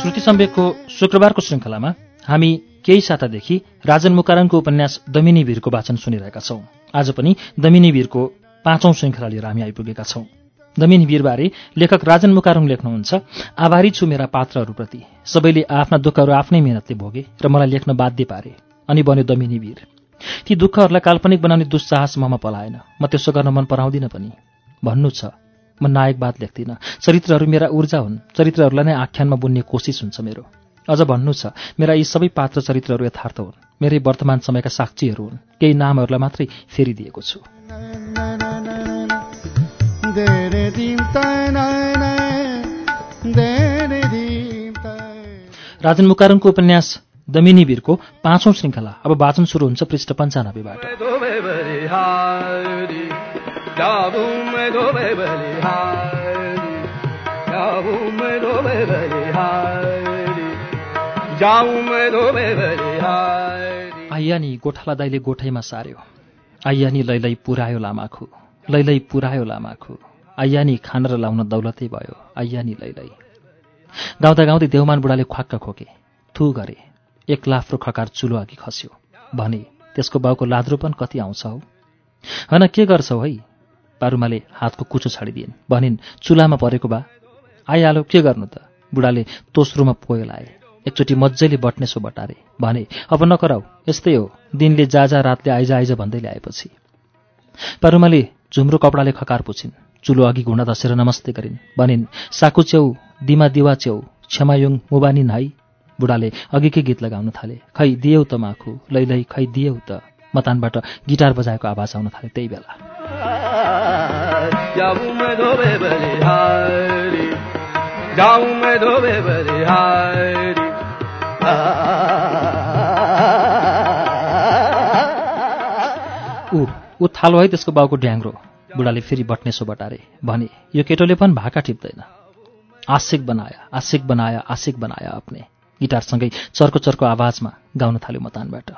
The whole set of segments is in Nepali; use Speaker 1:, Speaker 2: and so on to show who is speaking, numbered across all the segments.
Speaker 1: श्रुति सम्वेकको शुक्रबारको श्रृङ्खलामा हामी केही सातादेखि राजन मुकारणको उपन्यास दमिनी वीरको वाचन सुनिरहेका छौं। आज पनि दमिनी वीरको पाँचौं श्रृङ्खला लिएर हामी आइपुगेका छौं। दमिनी वीरबारे लेखक राजन मुकारुङ लेख्नुहुन्छ आभारी छु मेरा पात्रहरूप्रति सबैले आफ्ना दुःखहरू आफ्नै मेहनतले भोगे र मलाई लेख्न बाध्य पारे। अनि बन्यो दमिनी वीर। ती दुःखहरूलाई काल्पनिक बनाउने दुस्साहस ममा पलाएन। म त्यसो गर्न मन पराउँदिनँ पनि। भन्नु छ म नायकवाद लेख्दिनँ। चरित्रहरू मेरा ऊर्जा हुन्। चरित्रहरूलाई नै आख्यानमा बुन्ने कोसिस हुन्छ मेरो। अझ भन्नु छ मेरा यी सबै पात्र चरित्रहरू यथार्थ हुन्। मेरै वर्तमान समयका साक्षीहरू हुन्। केही नामहरूलाई मात्रै फेरिदिएको छु। राजन मुकारुङको उपन्यास दमिनी वीरको पाँचौं श्रृङ्खला अब वाचन सुरु हुन्छ पृष्ठ पन्चानब्बेबाट।
Speaker 2: धोबे बलिहारी जाऊ मैं धोबे बलिहारी जाऊ मैं धोबे बलिहारी जाऊ मैं धोबे बलिहारी
Speaker 1: आइया नि गोठाला दाइले गोठैमा सार्यो आइया नि लैलै पुरायो लामाखु लैलै पुरायो लामाखु। आइया नि खान र लाउन दौलतै भयो। आइया नि लैलै। गाउँदा गाउँदै देवमान बुढाले ख्वाक्क खोके थु गरे। एक लाफ्रो खकार चुलो अघि खस्यो। भने त्यसको बाउको लाद्रोपन कति आउँछ हौ? होइन के गर्छौ है पारुमाले हातको कुचो छाडिदिइन्। भनिन् चुलामा परेको बा। आइहाल्यो के गर्नु त? बुढाले तोस्रोमा पोयो लाए। एकचोटि मजाले बट्ने सो बटारे। भने अब नकराउ यस्तै हो। दिनले जाजा रातले आइज आइज भन्दै ल्याएपछि। पारुमाले झुम्रो कपडाले खकार पुछिन्। चुलो अघि घुँडा धसेर नमस्ते गरिन्। भनिन् साकु च्याउ दिमा दिवा च्याउ क्षमायुङ मुबानी नाइ बुढाले अघिकै गीत लगाउन थाले? खै दियौ त माखु लैलै खै दियौ त। मतानबाट गिटार बजाएको आवाज आउन थाले त्यही बेला। ऊ ऊ थालो है त्यसको बाउको ड्याङ्ग्रो बुढाले फेरि बट्नेसो बटारे। भने यो केटोले पनि भाका टिप्दैन। आशिक बनाया आशिक बनाया आशिक बनाया आफ्ने गिटारसँगै चर्को चर्को आवाजमा गाउन थाल्यो मतानबाट।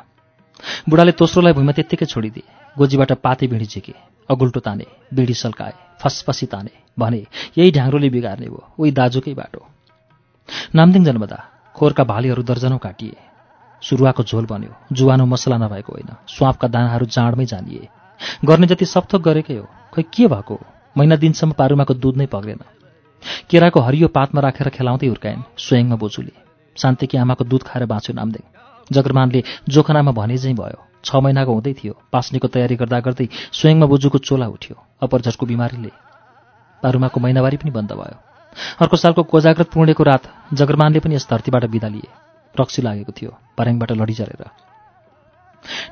Speaker 1: बुढाले तोस्रोलाई भुइँमा त्यत्तिकै छोडिदिए। गोजीबाट पाते बिँडी झिके अगुल्टो ताने बिँडी सल्काए फसफसी ताने भने यही ढ्याङ्ग्रोले बिगार्ने भयो उही दाजुकै बाटो। नामदिङ जन्मदा खोरका भालीहरू दर्जनौँ काटिए। सुरुवाको झोल बन्यो जुवानो मसला नभएको होइन स्वापका दानाहरू जाँडमै जानिए गर्ने जति सप्थोक गरेकै हो खै के भएको? हो महिना दिनसम्म पारुमाको दुध नै पग्रेन। केराको हरियो पातमा राखेर खेलाउँदै हुर्काइन् स्वयंमा बोजूले शान्तिकी आमाको दुध खाएर बाँच्यो नामदेङ जगरमानले जोखनामा भने चाहिँ भयो। छ महिनाको हुँदै थियो। पास्नेको तयारी गर्दा गर्दै स्वयंमा बोजूको चोला उठ्यो। अपरझटको बिमारीले पारुमाको महिनावारी पनि बन्द भयो। अर्को सालको कोजाग्रत पूर्णेको रात जगरमानले पनि यस धरतीबाट बिदा लिए। रक्सी लागेको थियो। पारेङबाट लडी जरेर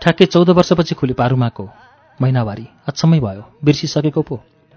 Speaker 1: ठ्याक्कै चौध वर्षपछि खुल्यो पारुमाको महिनावारी अचम्मै भयो। बिर्सिसकेको पो।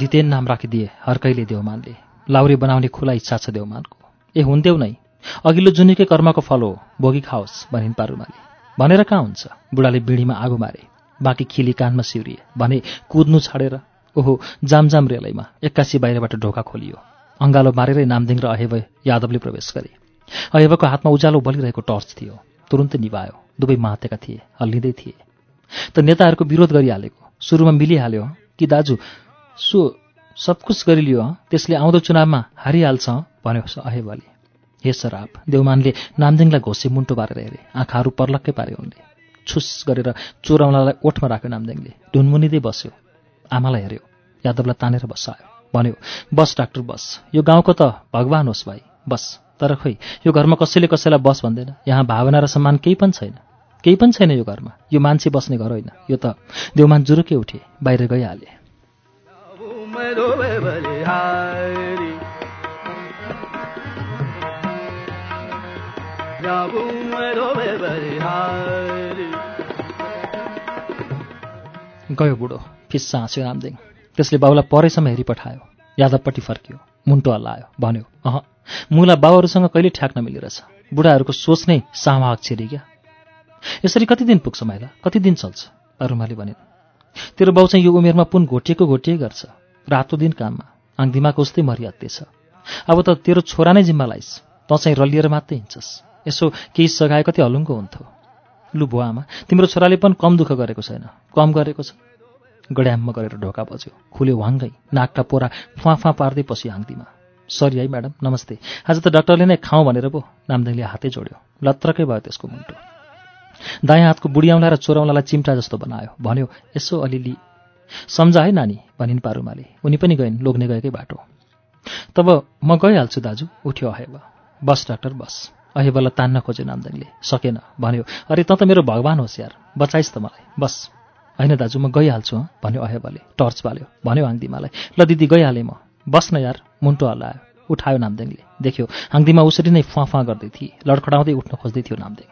Speaker 1: जितेन नाम राखिदिए हर्कैले देवमानले लाउरे बनाउने खुला इच्छा छ देवमानको ए हुन्देऊ नै। अघिल्लो जुनीकै कर्मको फल हो भोगी खाओस् भनिन् पारुमाले। भनेर कहाँ हुन्छ? बुढाले बिँडीमा आगो मारे। बाँकी खिली कानमा सिउरिए। भने कुद्नु छाडेर। ओहो जामजाम रेलैमा एक्कासी बाहिरबाट ढोका खोलियो। अङ्गालो मारेरै नामदिङ र अहेब यादवले प्रवेश गरे। अहेबको हातमा उज्यालो बलिरहेको टर्च थियो। तुरुन्तै निभायो। दुवै मातेका थिए हल्लिँदै थिए। त नेताहरूको विरोध गरिहालेको। सुरुमा मिलिहाल्यो। कि दाजु सो सब कुछ गरिलियो हँ त्यसले आउँदो चुनावमा हारिहाल्छ भन्यो अहेबले हे सराप देवमानले नामदिङलाई घोसे मुन्टो पारेर हेरे। आँखाहरू पर्लक्कै पारे उनले। छुस गरेर चोराउलालाई ओठमा राख्यो नामदेङले ढुनमुनिँदै बस्यो। आमालाई हेऱ्यो। यादवलाई तानेर बसायो। भन्यो बस डाक्टर बस। यो गाउँको त भगवान् होस् भाइ। बस। तर खोइ यो घरमा कसैले कसैलाई बस भन्दैन। यहाँ भावना र सम्मान केही पनि छैन। केही पनि छैन यो घरमा। यो मान्छे बस्ने घर होइन। यो त देउमान जुरुकै उठे बाहिर गइहाले। गयो बुढो फिस्सा हाँस्यो रामदेङ त्यसले बाउलाई परैसम्म हेरिपठायो यादवपट्टि फर्कियो मुन्टो हल्लायो भन्यो अह मुला बाउहरूसँग कहिले ठ्याक्न मिलिरहेछ बुढाहरूको सोच नै सामा अक्षरी क्या यसरी कति दिन पुग्छ माइला कति दिन चल्छ अरुमाले भनिन् तेरो बाउ चाहिँ यो उमेरमा पुन घोटिएको घोटिए गर्छ रातो दिन काममा आङदिमाको उस्तै मरियात्ते छ अब त तेरो छोरा नै जिम्मा लाइस्। तँ चाहिँ रलिएर मात्रै हिँड्छस्। यसो केही सघाए कति हलुङ्गो हुन्थ्यो। लु भो आमा तिम्रो छोराले पनि कम दुःख गरेको छैन। कम गरेको छ। गड्याम्म गरेर ढोका बज्यो। खुल्यो वाङ्गै नाकका पोरा फुवा फुवा पार्दै पस्यो हाङदीमा सरी है म्याडम नमस्ते। आज त डाक्टरले नै खाउँ भनेर पो नामदेङले हातै जोड्यो। लत्रकै भयो त्यसको मुन्टो। दायाँ हातको बुढियाउला र चोराउलालाई चिम्टा जस्तो बनायो। भन्यो यसो अलिअलि सम्झा है नानी भनिन् पारुमाले। उनी पनि गइन् लोग्ने गएकै बाटो। तब म गइहाल्छु दाजु उठ्यो अहेब। बस डाक्टर बस। अहेबलाई तान्न खोज्यो नामदेङले सकेन भन्यो अरे त त मेरो भगवान् होस् यार बचाइस् त मलाई। बस। होइन दाजु म गइहाल्छु हँ भन्यो अहेबले। टर्च बाल्यो। भन्यो हाङदिमालाई ल दिदी गइहालेँ म। बस न यार मुन्टो हल्लायो उठायो नामदेङले देख्यो हाङदिमा उसरी नै फुवा फुवा गर्दै थिए। लडखडाउँदै उठ्न खोज्दै थियो नामदेङ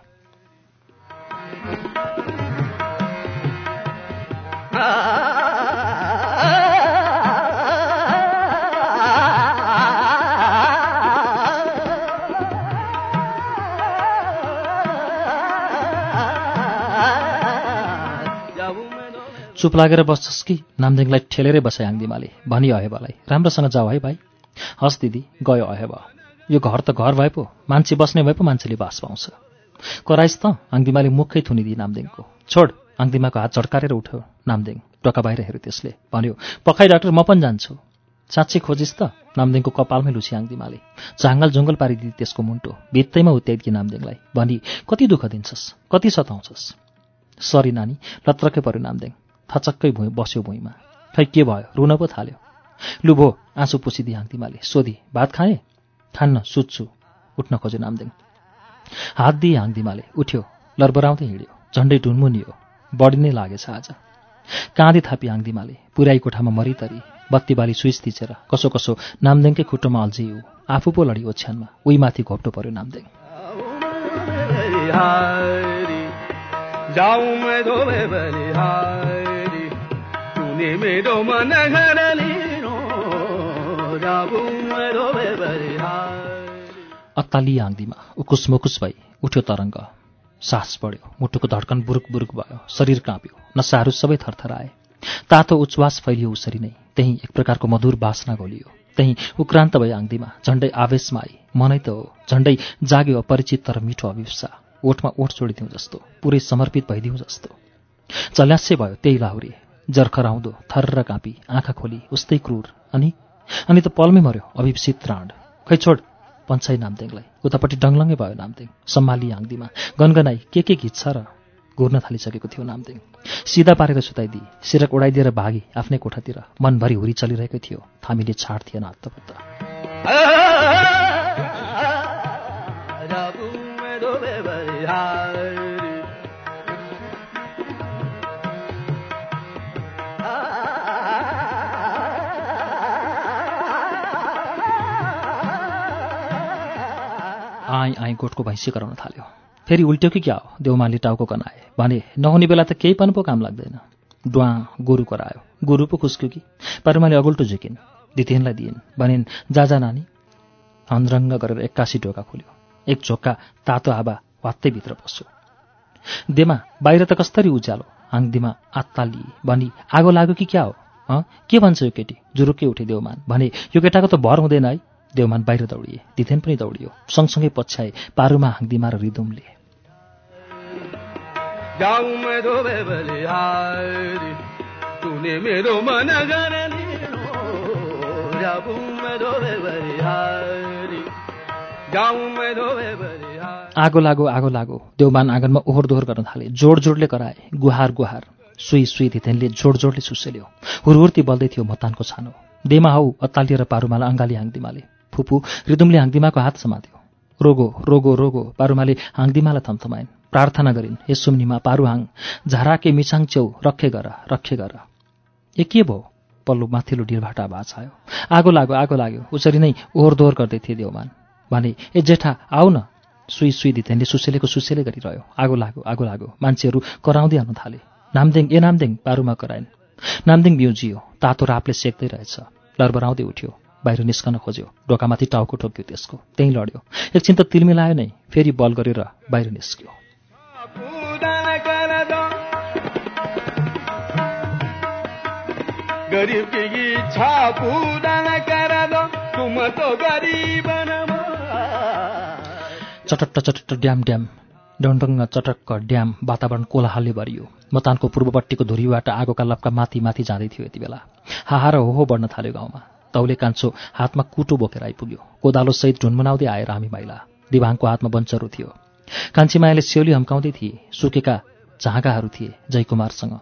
Speaker 1: चुप लागेर बस्छस् कि? नामदेङलाई ठेलेरै बसाइ हाङदिमाले भनियो अहेबालाई राम्रोसँग जाऊ है भाइ। हस् दिदी गयो अहेब। यो घर त घर भए पो मान्छे बस्ने भए पो मान्छेले बास पाउँछ। कराइस् त आङदिमाले मुखै थुनिदिए नामदेङको छोड आङदिमाको हात झड्कारेर उठ्यो नामदेङ टोका बाहिर हेऱ्यो त्यसले। भन्यो पखाइ डाक्टर म पनि जान्छु। साँच्चै खोजिस् त नामदेङको कपालमै लुछि आङदिमाले झाङ्गल झुङ्गल पारिदिए त्यसको मुन्टो। भित्तैमा उत्याइदिए नामदेङलाई भनी कति दुःख दिन्छस्? कति सताउँछस्? सरी नानी लत्रकै पर्यो नामदेङ थचक्कै भुइँ बस्यो भुइँमा। खै के भयो? रुन पो थाल्यो। लु भो आँसु पुसिदिए हाङतिमाले सोधी भात खाएँ? खान्न सुत्छु। उठ्न खोज्यो नामदेङ हात दिए हाङदिमाले उठ्यो। लरबराउँदै हिँड्यो। झन्डै ढुनमुनियो बढी नै लागेछ आज। काँधी थापी हाङदिमाले पुराई कोठामा मरितरी। बत्ती बाली स्विच थिचेर कसो कसो नामदेङकै खुट्टोमा अल्झियो। आफू पो लडी ओछ्यानमा। उही माथि घोप्टो पर्यो नामदेङ
Speaker 2: जाऊं
Speaker 1: अत्ताली आङ्दीमा उकुस मुकुस भई उठ्यो तरङ्ग। सास बढ्यो मुटुको धड्कन बुरुक बुरुक भयो शरीर काँप्यो नसाहरू सबै थरथराए। तातो उच्छ्वास फैलियो उसरी नै त्यहीँ एक प्रकारको मधुर बासना घोलियो। त्यहीँ उक्रान्त भए आङ्दीमा झन्डै आवेशमा आई मनै त हो झन्डै जाग्यो अपरिचित तर मिठो अभिप्सा ओठमा ओठ छोडिदिउँ जस्तो पुरै समर्पित भइदिउँ जस्तो। चल्यास्से भयो त्यही लाहुरे जर्खराउँदो थर्र काँपी आँखा खोली उस्तै क्रूर। अनि? अनि त पलमै मर्यो अभिप्सित राँड। खै छोड पन्छाइ नामदेङलाई। उतापट्टि डङलङ्गै भयो नामदेङ सम्हाली आङ्दीमा। गनगनाई के के गीत छ र? घुर्न थालिसकेको थियो नामदेङ। सिधा पारेर सुताइदिए सिरक उडाइदिएर भागी आफ्नै कोठातिर। मनभरि हुरी चलिरहेको थियो। थामीले छाड थिएन हत्तपत्त आइ आइ गोठको भैँसी कराउन थाल्यो। फेरि उल्ट्यो कि क्या हो? देउमाली टाउको कनाए भने नहुने बेला त केही पनि पो काम लाग्दैन। डुवा गोरु करायो। गोरु पो खुस्क्यो कि? पारुमाले अगुल्टो झुकिन्। दितेनलाई दिइन्। भनिन् जा जा नानी। हन्द्रङ्ग गरेर एक्कासी ढोका खोल्यो। एक झोक्का तातो हावा वात्तै भित्र पस्यो। देमा बाहिर त कस्तरी उज्यालो? हाङदिमा आत्ताली। भनी आगो लाग्यो कि क्या हो? हँ के भन्छ यो केटी? जुरुक्कै उठे देउमान। भने यो केटाको त भर हुँदैन है। देउमान बाहिर दौडिए दिथेन पनि दौडियो। सँगसँगै पछ्याए पारुमा हाङदिमा र रिदुमले। आगो लागो आगो लागो देउमान आँगनमा ओहोर दोहोर गर्न थाले। जोड जोडले कराए गुहार गुहार। सुई सुई धितेनले जोड जोडले सुसेल्यो। हुरहुर्ती बल्दै थियो मतानको छानो। देमा हौ अत्तालिएर पारुमाला अङ्गाली हाँगदिमाले। फुपू रिदुमले हाँगदिमाको हात समात्यो रोगो रोगो रोगो पारुमाले हाँगदिमालाई थम्थमाइन्। प्रार्थना गरिन् हे सुम्निमा पारुहाङ झाराके मिछाङ च्याउ रखे गर रखे गर। ए के भयो? पल्लो माथिल्लो डिलबाट आवाज आयो। आगो लाग्यो आगो लाग्यो। उसरी नै ओहोर दोहोर गर्दै थिए देउमान भने ए जेठा आऊ न। सुई सुई दितेनले सुसेलेको सुसेले गरिरह्यो। आगो लाग्यो आगो लाग्यो। मान्छेहरू कराउँदै आउन थाले। नामदेङ ए नामदेङ पारुमा कराइन्। नामदेङ बिउजियो तातो रापले सेक्दै रहेछ। लरबराउँदै उठ्यो। बाहिर निस्कन खोज्यो। ढोकामाथि टाउको ठोक्यो त्यसको। त्यहीँ लड्यो। एकछिन त तिलमिलायो नै फेरि बल गरेर बाहिर निस्क्यो। चटट्ट चटट्ट ड्याम ड्याम डङडङ्ग चटक्क ड्याम वातावरण कोलाहलले भरियो। मतानको पूर्वपट्टिको धुरीबाट आगोका लपका माथि माथि जाँदै थियो यति बेला। हाहा र होहो बढ्न थाल्यो गाउँमा। तौले कान्छो हातमा कुटो बोकेर आइपुग्यो। कोदालो सहित ढुनमुनाउँदै आएर हामी माइला। दिभाङको हातमा बन्चरो थियो। कान्छी मायाले सेउली हम्काउँदै थिए। सुकेका झाँगाहरू थिए जयकुमारसँग।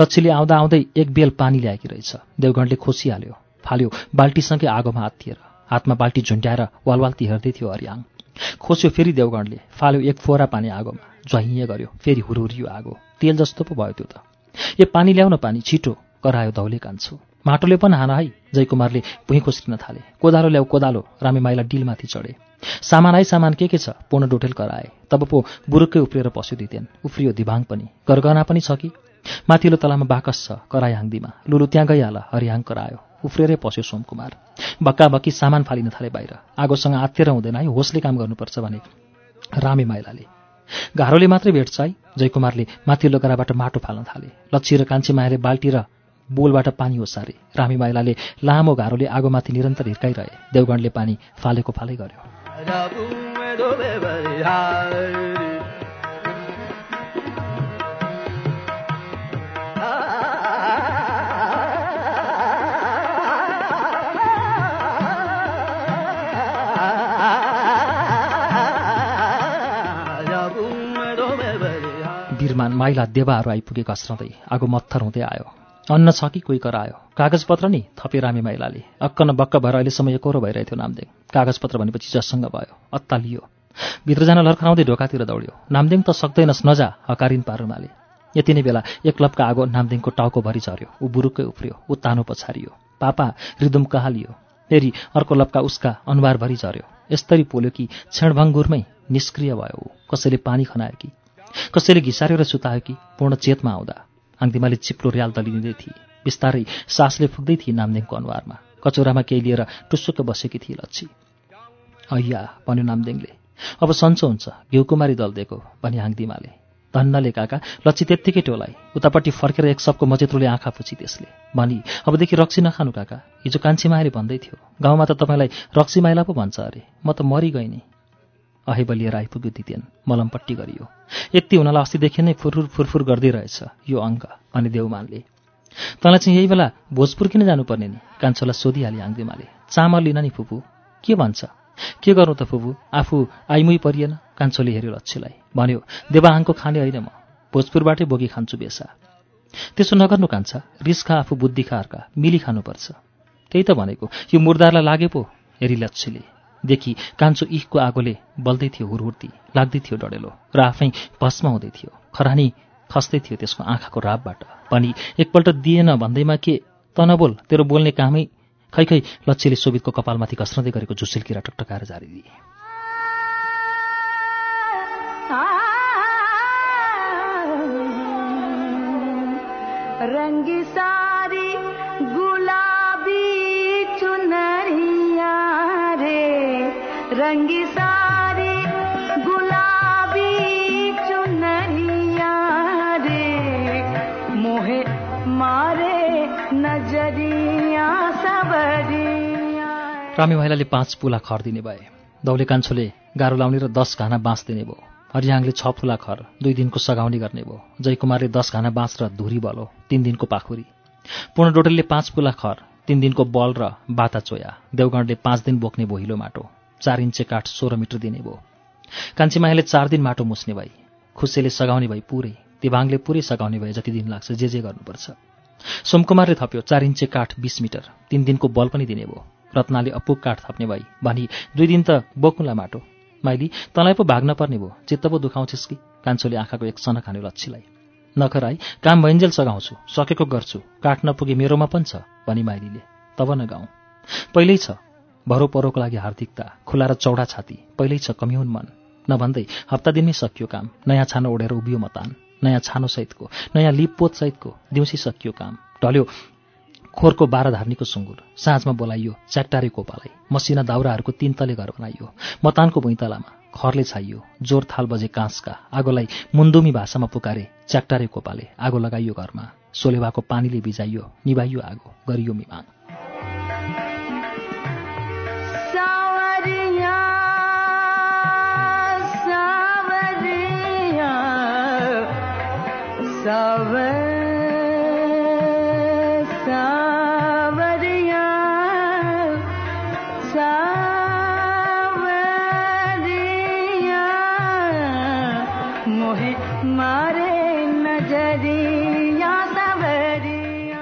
Speaker 1: लच्छीले आउँदा आउँदै एक बेल पानी ल्याएकी रहेछ। देवगणले खोसिहाल्यो। फाल्यो। बाल्टीसँगै आगोमा हात थिएर। हातमा बाल्टी झुन्ड्याएर वालवाल्ती हेर्दै थियो हरियाङ। खोस्यो फेरि देवगणले। फाल्यो एक फोहरा पानी आगोमा। ज्वाइँ गर्यो। फेरि हुरहुरियो आगो। तेल जस्तो पो भयो त्यो त। ए पानी ल्याउन पानी छिटो। करायो धौले कान्छो। माटोले पनि हान है जयकुमारले भुइँ खोस्रिन थाले। कोदालो ल्याऊ कोदालो रामे माइला डिलमाथि चढे। सामान आइ सामान के के छ? पूर्ण डोटेल कराए। तब पो बुरुक्कै उफ्रिएर पस्यो दितेन। उफ्रियो दिभाङ पनि। गरगहना पनि छ कि? माथिल्लो तलामा बाकस छ कराए हाँगदीमा। लुलु त्यहाँ गइहाल हरिहाङ करायो। उफ्रेरै पस्यो सोमकुमार। बक्का बक्की सामान फालिन थाले बाहिर। आगोसँग आत्तिएर हुँदैन है होसले काम गर्नुपर्छ भने। रामे माइलाले घारोले मात्रै भेट्छ है जयकुमारले माथिल्लो गराबाट माटो फाल्न थाले। लच्छी र कान्छी मायाले बाल्टी र बोलबाट पानी ओसारे। रामी माइलाले लामो घारोले आगोमाथि निरन्तर हिर्काइरहे। देवगणले पानी फालेको फालै गर्यो। माइला देवाहरू आइपुगे घस्रँदै आगो मत्थर हुँदै आयो। अन्न छ कि कोही करायो? कागजपत्र नि थपे रामे माइलाले अक्क न बक्क भएर अहिलेसम्म एकरो भइरहेको थियो नामदेङ। कागजपत्र भनेपछि जससँग भयो? अत्तालियो भित्र जान लर्खराउँदै ढोकातिर दौड्यो। नामदेङ त सक्दैनस् नजा हकारिन पारुमाले यति नै बेला एक लपका आगो नामदेङको टाउकोभरि झऱ्यो। ऊ बुरुक्कै उफ्रियो ऊ तानो पछारियो। पापा हृदम कहालियो फेरि अर्को लपका उसका अनुहारभरि झऱ्यो। यस्तरी पोल्यो कि क्षणभङ्गुरमै निष्क्रिय भयो ऊ। कसैले पानी खनायो कि? कसैले र सुतायो कि? पूर्ण चेतमा आउँदा। आङ्दिमाले चिप्लो र्याल दलिँदै थिए। बिस्तारै सासले फुक्दै थिए नामदेङको अनुहारमा। कचौरामा केही लिएर टुस्सुक्क बसेकी थिए लच्छी। अय्या भन्यो नामदेङले अब सन्चो हुन्छ घिउकुमारी दल दिएको भनी हाङदिमाले। धन्नले काका लच्छी त्यत्तिकै टोलाइ उतापट्टि फर्केर एक सबको मजेत्रोले आँखा पुछी त्यसले भनी अबदेखि रक्सी नखानु काका। हिजो कान्छी मायाले भन्दै थियो। गाउँमा त तपाईँलाई रक्सी माइला पो भन्छ अरे। म त मरि गएँ नि। अहे बलिएर आइपुग्यो दितेन मलमपट्टि गरियो। यति हुनलाई अस्तिदेखि नै फुरफुर फुरफुर गर्दै रहेछ यो अङ्क अनि देउमानले। तँलाई चाहिँ यही बेला भोजपुर किन जानुपर्ने नि? कान्छोलाई सोधिहाले आङ्दिमाले। चामल लिन नि फुपू। के भन्छ? के गर्नु त फुपू? आफू आइमुई परिएन कान्छोले हेऱ्यो लच्छीलाई भन्यो देवाहाङको खाने होइन म। भोजपुरबाटै बोकी खान्छु बेसा। त्यसो नगर्नु कान्छा रिस खा आफू बुद्धि खार्का मिली खानुपर्छ। त्यही त भनेको। यो मुर्दारलाई लागे पो हेरी लच्छीले देखि कान्छो इखको आगोले बल्दै थियो हुरहुर्ती लाग्दै थियो डढेलो र आफै भस्म हुँदै थियो। खरानी खस्दै थियो त्यसको आँखाको रापबाट पनि एकपल्ट दिएन भन्दैमा के? त नबोल तेरो बोल्ने कामै। खै खै लच्छीले सोभितको कपालमाथि घस्रँदै गरेको झुसिल किरा टकटकाएर झारिदिए।
Speaker 3: रंगी सारी
Speaker 1: रामी महिलाले पाँच पुला खर दिने भए। दौले कान्छोले गाह्रो लाउने र दस घाना बाँस दिने भयो हरियाङले छ फुला खर दुई दिनको सघाउने गर्ने भयो जयकुमारले दस घाना बाँस र धुरी बलो तिन दिनको पाखुरी। पूर्ण डोटेलले पाँच पुला खर तिन दिनको बल र बाता चोया। देवगणले पाँच दिन बोक्ने भो हिलो माटो। चार इन्चे काठ सोह्र मिटर दिने भयो। कान्छीमायाले चार दिन माटो मुस्ने भई खुसेले सघाउने भई पुरै दिभाङले पुरै सघाउने भए जति दिन लाग्छ जे जे गर्नुपर्छ। सोमकुमारले थप्यो चार इन्चे काठ बिस मिटर तिन दिनको बल पनि दिने भयो। रत्नाले अपुग काठ थप्ने भई भनी दुई दिन त बोकुला माटो। माइली तँलाई पो भाग्न पर्ने भयो चित्त पो दुखाउँछिस् कि? कान्छोले आँखाको एक सनक हान्यो लच्छीलाई। नखर आई काम भइन्जेल सघाउँछु सकेको गर्छु काठ नपुगे मेरोमा पनि छ भनी माइलीले तब न गाउँ। पहिल्यै छ। भरो परोको लागि हार्दिकता खुला र चौडा छाती पहिल्यै छ कम्युन मन। नभन्दै हप्ता दिनमै सकियो काम नयाँ छानो ओढेर उभियो मतान नयाँ छानो सहितको नयाँ लिपपोत सहितको दिउँसी सकियो काम। ढल्यो खोरको बाह्र धार्नीको सुँगुर साँझमा बोलाइयो च्याक्टारे कोपालाई मसिना दाउराहरूको तीन तले घर बनाइयो। मतानको भुइँतलामा खरले छाइयो जोर थाल बजे काँसका आगोलाई मुन्दुमी भाषामा पुकारे च्याक्टारे कोपाले आगो लगाइयो घरमा सोलेवाको पानीले बिजाइयो निभाइयो आगो गरियो मिमाङ।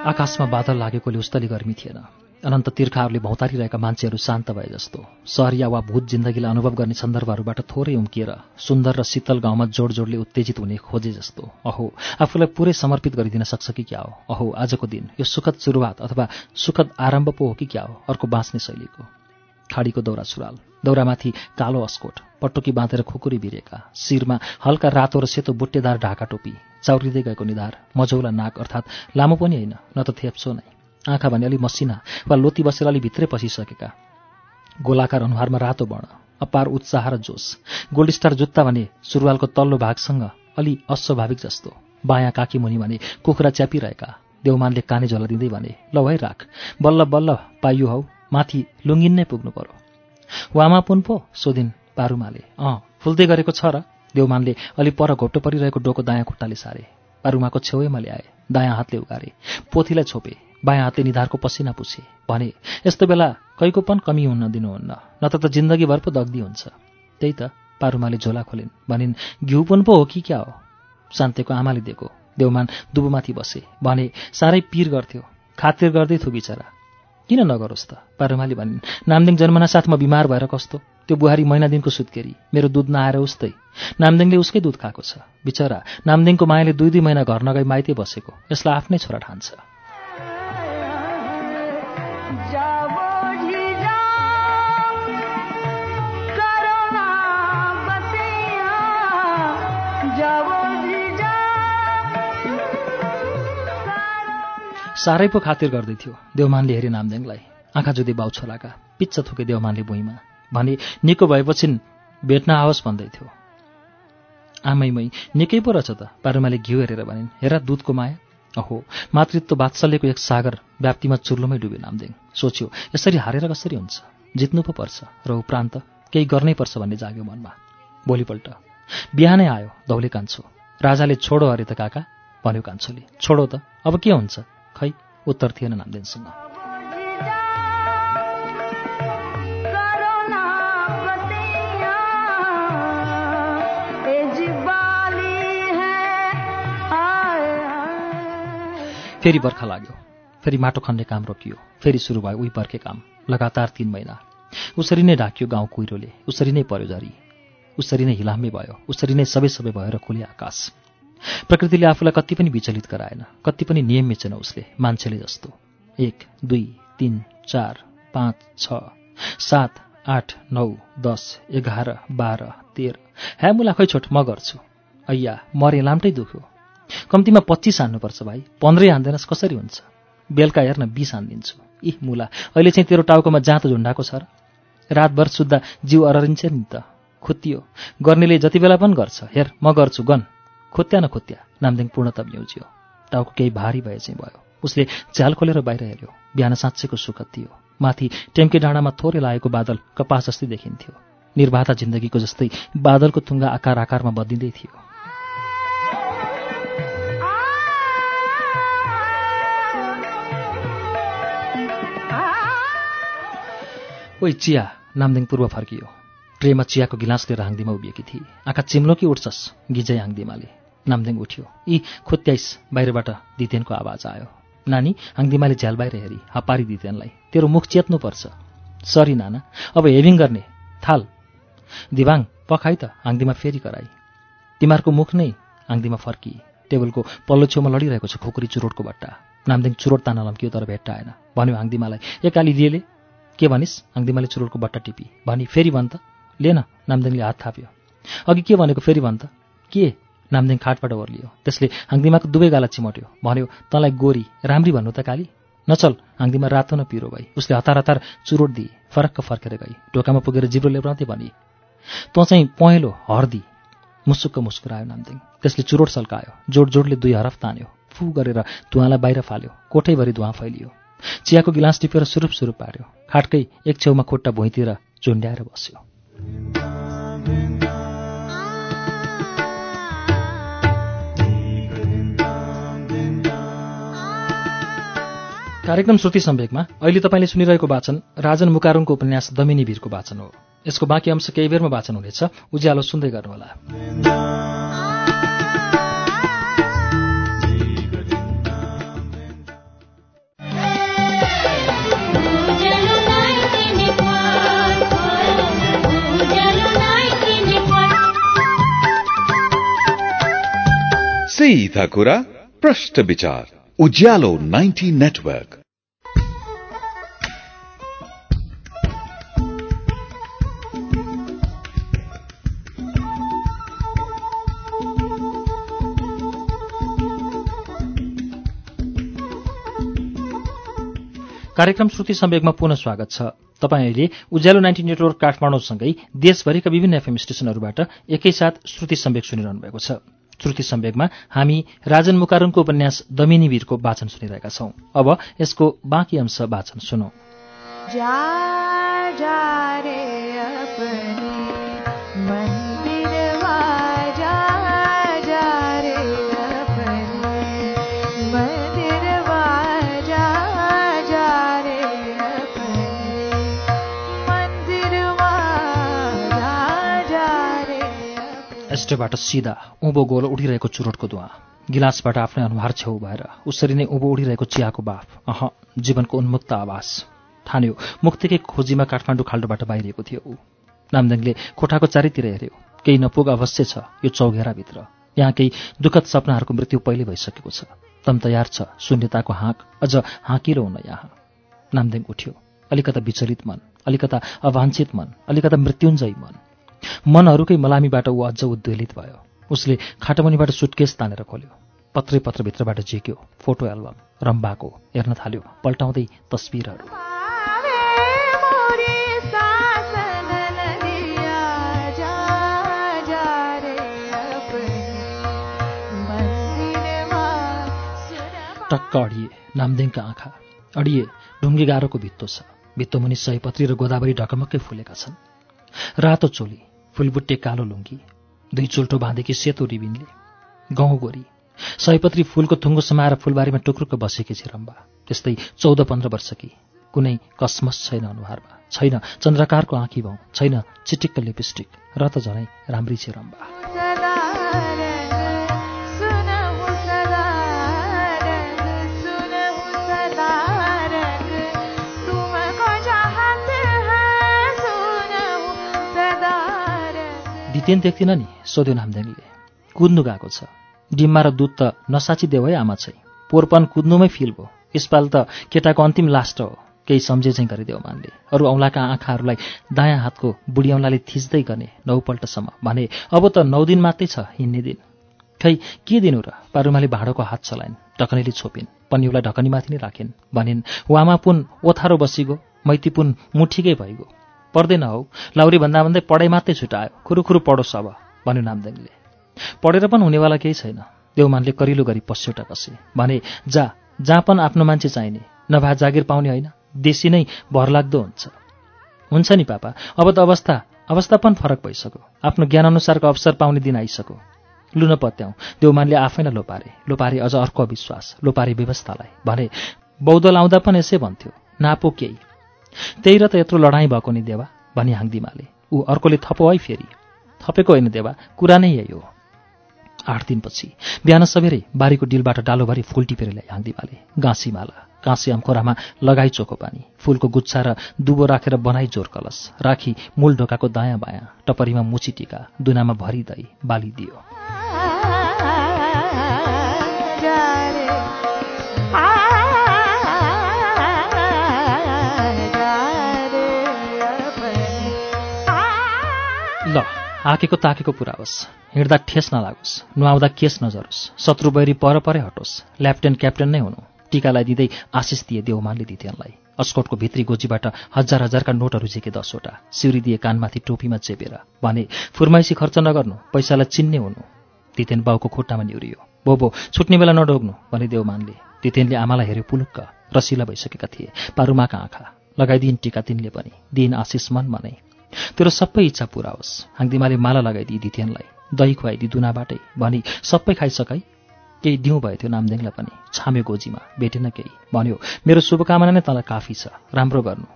Speaker 1: आकाशमा बादल लागेकोले उस्तली गर्मी थिएन। अनन्त तीर्खाहरूले भौतारिरहेका मान्छेहरू शान्त भए जस्तो। सहरिया वा भूत जिन्दगीलाई अनुभव गर्ने सन्दर्भहरूबाट थोरै उम्किएर सुन्दर र शीतल गाउँमा जोड जोडले उत्तेजित हुने खोजे जस्तो। अहो आफूलाई पुरै समर्पित गरिदिन सक्छ कि क्या हो? अहो आजको दिन यो सुखद सुरुवात अथवा सुखद आरम्भ पो हो कि क्या हो? अर्को बाँच्ने शैलीको। खाडीको दौरा सुराल दौरामाथि कालो अस्कोट पटुकी बाँधेर खुकुरी बिरेका शिरमा हल्का रातो र सेतो बुट्टेदार ढाका टोपी चाउरिँदै गएको निधार मझौला नाक अर्थात् लामो पनि होइन न त थेप्सो नै। आँखा भने अलि मसिना वा लोती बसेर अलि भित्रै पसिसकेका। गोलाकार अनुहारमा रातो वर्ण अपार उत्साह र जोस। गोल्ड स्टार जुत्ता भने सुरुवालको तल्लो भागसँग अलि अस्वाभाविक जस्तो। बायाँ काकी मुनि भने कुखुरा च्यापिरहेका। देउमानले काने झोला दिँदै भने ल है राख बल्ल बल्ल पाइयो हौ माथि लुङ्गिन नै पुग्नु पर्यो। वामा पुन पो? सोधिन् पारुमाले। अँ फुल्दै गरेको छ र। देउमानले अलि पर घोप्टो परिरहेको डोको दायाँ खुट्टाले सारे। पारुमाको छेउैमा ल्याए दायाँ हातले उगारे। पोथीलाई छोपे बायाँ हातले निधारको पसिना पुछे भने यस्तो बेला कैको पनि कमी हुन दिनुहुन्न न त जिन्दगीभर पो दग्दी हुन्छ त्यही त पारुमाले झोला खोलिन् भनिन् घिउ पुन पो हो कि क्या हो शान्तेको आमाले दिएको। देउमान दुबोमाथि बसे भने साह्रै पिर गर्थ्यो खातिर गर्दै थियो बिचरा। किन नगरोस् त पारुमाले भनिन् नामदिङ जन्मना साथ म बिमार भएर कस्तो? त्यो बुहारी महिना दिनको सुत्केरी मेरो दुध नआएर उस्तै। नामदिङले उसकै दुध खाएको छ। बिचरा नामदिङको मायाले दुई दुई महिना घर नगई माइते बसेको। यसलाई आफ्नै छोरा ठान्छ। साह्रै पो खातिर गर्दै थियो देवमानले हेरे नामदेङलाई। आँखा जुधे बाउ छोराका पिच्च थुके देवमानले भुइँमा। भने निको भएपछि भेट्न आओस् भन्दै थियो। आमैमै निकै पो रहेछ त पारुमाले घिउ हेरेर भनिन् हेर दुधको माया। अहो मातृत्व वात्सल्यको एक सागर व्याप्तिमा चुर्लोमै डुब्यो नामदेङ सोच्यो यसरी हारेर कसरी हुन्छ? जित्नु पो पर्छ र उपरान्त केही गर्नै पर्छ भन्ने जाग्यो मनमा। भोलिपल्ट बिहानै आयो दौले कान्छो। राजाले छोडो अरे त काका भन्यो कान्छोले। छोडो त अब के हुन्छ? खै उत्तर थिएन नामदेनसँग फेरि बर्खा लाग्यो। फेरि माटो खन्ने काम रोकियो। फेरि सुरु भयो उही बर्खे काम। लगातार तिन महिना। उसरी नै ढाकियो गाउँ कुहिरोले। उसरी नै पर्यो झरी। उसरी नै हिलाम्मे भयो। उसरी नै सबै सबै भयो र खुले आकाश। प्रकृतिले आफूलाई कति पनि विचलित गराएन। कति पनि नियम मिचेन उसले मान्छेले जस्तो। एक दुई तिन चार पाँच छ सात आठ नौ दस एघार बाह्र तेह्र। ह्या मुला खै छोट म गर्छु। ऐया मरे लाम्टै दुख्यो। कम्तीमा पच्चिस हान्नुपर्छ भाइ। पन्ध्रै हान्दैनस् कसरी हुन्छ? बेलुका हेर्न बिस हानिदिन्छु। इ मुला अहिले चाहिँ तेरो टाउकोमा जाँतो झुन्डाको छ र? रातभर सुत्दा जिउ अररिन्छ नि त। खुत्तियो। गर्नेले जति बेला पनि गर्छ। हेर म गर्छु गन। खोत्या न खोत्या नामदिङ पूर्णतम म्युजियो टाउको केही भारी भए चाहिँ भयो। उसले झ्याल खोलेर बाहिर हेऱ्यो। बिहान साँच्चैको सुखद थियो। माथि टेम्के डाँडामा थोरै लागेको बादल कपास जस्तै देखिन्थ्यो। निर्वाता जिन्दगीको जस्तै बादलको थुङ्गा आकार आकारमा बद्लिँदै थियो। ओइ चिया नामदिङ पूर्व फर्कियो। ट्रेमा चियाको गिलास लिएर हाङदिमा उभिएकी थिए। आँखा चिम्लो कि उठ्छस् गिजै हाङदिमाले। नामदेङ उठ्यो। यी खोत्याइस बाहिरबाट दितेनको आवाज आयो। नानी हाङदिमाले झ्याल बाहिर हेरी हपारी दितेनलाई। तेरो मुख चेत्नुपर्छ। सरी नाना अब हेभिङ गर्ने। थाल। दिवाङ पखाइ त हाङदिमा फेरि कराई। तिमीहरूको मुख नै हाङदिमा फर्किए। टेबलको पल्लो छेउमा लडिरहेको छ खुकुरी चुरोटको बट्टा। नामदेङ चुरोट तान्न लम्कियो तर भेट्टाएन। भन्यो हाङदिमालाई एकाली लिएले? के भनिस्? हाङदिमाले चुरोटको बट्टा टिपी। भनी फेरि भन् त। लिएन नामदेङले हात थाप्यो। अघि के भनेको फेरि भन् त? के? नामदेङ खाटबाट ओर्लियो। त्यसले हाङदिमाको दुवै गाला चिमट्यो। भन्यो तँलाई गोरी। राम्री भन्नु त काली? नचल हाङदिमा रातो न पिरो भई। उसले हतार हतार चुरोट दिए। फरक्क फर्केर गई। ढोकामा पुगेर जिब्रो लेब्राउँदै भनी तँ चाहिँ पहेँलो हर्दी मुसुक्क मुस्कुरायो नामदेङ त्यसले चुरोट सल्कायो। जोड जोडले दुई हरफ तान्यो। फु गरेर धुवालाई बाहिर फाल्यो। कोठैभरि धुवा फैलियो। चियाको गिलास टिपेर सुरुप सुरुप पार्यो। खाटकै एक छेउमा खुट्टा भुइँतिर झुन्ड्याएर बस्यो। कार्यक्रम श्रुति सम्वेकमा अहिले तपाईँले सुनिरहेको वाचन राजन मुकारुङको उपन्यास दमिनी वीरको वाचन हो। यसको बाँकी अंश केही बेरमा वाचन हुनेछ। उज्यालो सुन्दै गर्नुहोला।
Speaker 4: सीधा कुरा प्रश्न विचार उज्यालो 90 नेटवर्क
Speaker 1: कार्यक्रम श्रुति सम्वेकमा पुनः स्वागत छ। तपाईँ अहिले उज्यालो नाइन्टी नेटवर्क काठमाडौँसँगै देशभरिका विभिन्न एफएम स्टेशनहरूबाट एकैसाथ श्रुति सम्वेक सुनिरहनु भएको छ। श्रुति सम्वेकमा हामी राजन मुकारुङको उपन्यास दमिनी वीरको वाचन सुनिरहेका छौं। अब यसको बाँकी अंश वाचन सुनौ। एस्टेबाट सिधा उँभो गोलो उठिरहेको चुरोटको धुवा गिलासबाट आफ्नै अनुहार छेउ भएर उसरी नै उँभो उठिरहेको चियाको बाफ। अह जीवनको उन्मुक्त आवास। ठान्यो मुक्तिकै खोजीमा काठमाडौँ खाल्डोबाट बाहिरिएको थियो ऊ। नामदेङले कोठाको चारैतिर हेऱ्यो। केही नपुग अवश्य छ यो चौघेराभित्र। यहाँ केही दुःखद सपनाहरूको मृत्यु पहिले भइसकेको छ। तम तयार छ शून्यताको हाँक। अझ हाँकिलो हुन यहाँ। नामदेङ उठ्यो। अलिकता विचलित मन अलिकता अवाञ्छित मन अलिकता मृत्युञ्जयी मन। मनहरूकै मलामीबाट ऊ अझ उद्वेलित भयो। उसले खाटमुनिबाट सुटकेस तानेर खोल्यो। पत्रै पत्रभित्रबाट झिक्यो। फोटो एल्बम रम्बाको हेर्न थाल्यो। पल्टाउँदै तस्विरहरू। टक्क अडिए नामदेङका आँखा। अडिए ढुङ्गे गारोको भित्तो छ। भित्तो मुनि सयपत्री र गोदावरी ढकमक्कै फुलेका छन्। रातो चोली फुलबुट्टे कालो लुङ्गी दुई चुल्टो बाँधेकी सेतो रिबिनले गहुँ गोरी सयपत्री फूलको थुङ्गो समाएर फुलबारीमा टुक्रुक्क बसेकी छ रम्बा। त्यस्तै चौध पन्ध्र वर्षकी कुनै कसमस छैन अनुहारमा छैन चन्द्रकारको आँखी भाउ छैन चिटिक्क लिपस्टिक र त झनै राम्री छ दितेन देख्दिन नि सोध्यो नामदेङले कुद्नु गएको छ। डिम्मा र दुध त नसाचिदेऊ है आमा चाहिँ। पोरपन कुद्नुमै फिल भयो। यसपाल त केटाको अन्तिम लास्ट हो। केही सम्झे चाहिँ गरिदेऊ मानले। अरू औँलाका आँखाहरूलाई दायाँ हातको बुढी औँलाले थिच्दै गर्ने नौपल्टसम्म भने अब त नौ दिन मात्रै छ हिँड्ने दिन। खै के दिनु र? पारुमाले भाँडोको हात चलाइन्। ढकनीले छोपिन्। पन्युलाई ढकनीमाथि नै राखिन्। भनिन् वामा पुन ओथारो बसिगो। मैती पुन मुठीकै भइगयो पर्दैन हौ। लाउरी भन्दा भन्दै पढाइ मात्रै छुटायो खुरुखुरु पढोस् अब भन्यो नामदेङले पढेर पनि हुनेवाला केही छैन। देवमानले करिलो गरी पस्योटा कसे भने जा जहाँ पनि आफ्नो मान्छे चाहिने। नभए जागिर पाउने होइन। देशी नै भरलाग्दो हुन्छ। हुन्छ नि पापा। अब त अवस्था अवस्था पनि फरक भइसक्यो। आफ्नो ज्ञानअनुसारको अवसर पाउने दिन आइसक्यो। लु पत्याउँ। देवमानले आफै नै लोपारे। लोपारे अझ अर्को अविश्वास। लोपारे व्यवस्थालाई। भने बौद्ध लाउँदा पनि यसै भन्थ्यो। नापो केही। त्यही र त यत्रो लडाइँ भएको नि देवा भनी हाङदिमाले ऊ अर्कोले थपो है फेरि। थपेको होइन देवा कुरा नै यही हो। आठ दिनपछि बिहान सबेरै बारीको डिलबाट डालोभरि फुल टिपेर ल्याए हाँगदिमाले। गाँसीमाला काँसी आमखोरामा लगाई चोखो पानी फुलको गुच्छा र दुबो राखेर बनाई जोर कलश राखी मूल ढोकाको दायाँ बायाँ टपरीमा मुची टिका दुनामा भरी दही बाली दियो। आकेको ताकेको पुरा होस् हिँड्दा ठेस नलागोस्। नुहाउँदा केस नजरोस्। शत्रु बैरी पर परै हटोस्। ल्याप्टेन क्याप्टेन नै हुनु। टिकालाई दिँदै आशिष दिए देवमानले दितेनलाई अस्कोटको भित्री गोजीबाट हजार हजारका नोटहरू झिके दसवटा। सिउरी दिए कानमाथि टोपीमा चेपेर। भने फुर्माइसी खर्च नगर्नु। पैसालाई चिन्ने हुनु। दितेन बाउको खुट्टामा निहुरियो। बोबो छुट्ने बेला नडोग्नु भने देवमानले। दितेनले आमालाई हेऱ्यो पुलुक्क। रसिला भइसकेका थिए। पारुमाका आँखा। लगाइदिइन् टिका तिनले पनि। दिइन् आशिष मनमा नै तेरो सबै इच्छा पुरा होस्। हाङदिमाले माला लगाइदिए दितेनलाई दही खुवाइदिए दुनाबाटै भनी सबै खाइसकाइ केही दिउँ भयो थियो नामदेङलाई पनि। छाम्यो गोजीमा भेटेन केही। भन्यो मेरो शुभकामना नै तँलाई काफी छ। राम्रो गर्नु।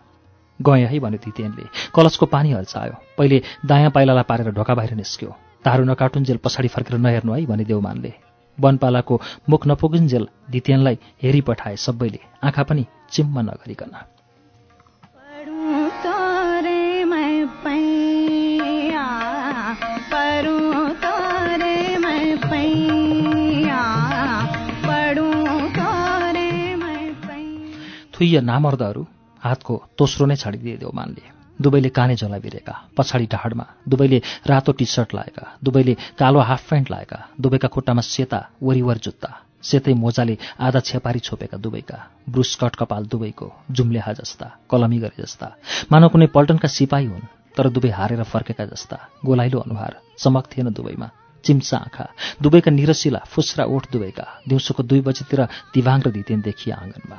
Speaker 1: गएँ है भन्यो दितेनले कलशको पानी हल्चायो पहिले दायाँ पाइलालाई पारेर ढोका बाहिर निस्क्यो। तारो नकाटुन्जेल पछाडि फर्केर नहेर्नु है भने देवमानले वनपालाको मुख नपुगुन्जेल दितेनलाई हेरी पठाए सबैले। आँखा पनि चिम्म नगरिकन। थुइय नामर्दहरू हातको तोस्रो नै छाडिदिए देवमानले दुवैले काने झोला बिरेका पछाडि ढाडमा दुवैले रातो टी सर्ट लाएका दुवैले कालो हाफ प्यान्ट लाएका दुवैका खुट्टामा सेता वरिवर जुत्ता सेतै मोजाले आधा छेपारी छोपेका दुवैका ब्रुस कट कपाल दुवैको जुम्लेहा जस्ता कलमी गरे जस्ता। मानव कुनै पल्टनका सिपाही हुन् तर दुवै हारेर फर्केका जस्ता। गोलाइलो अनुहार चमक थिएन दुवैमा चिम्सा आँखा दुवैका निरसिला फुस्रा ओठ दुवैका दिउँसोको दुई बजीतिर दिवाङ र दितेन देखिए आँगनमा।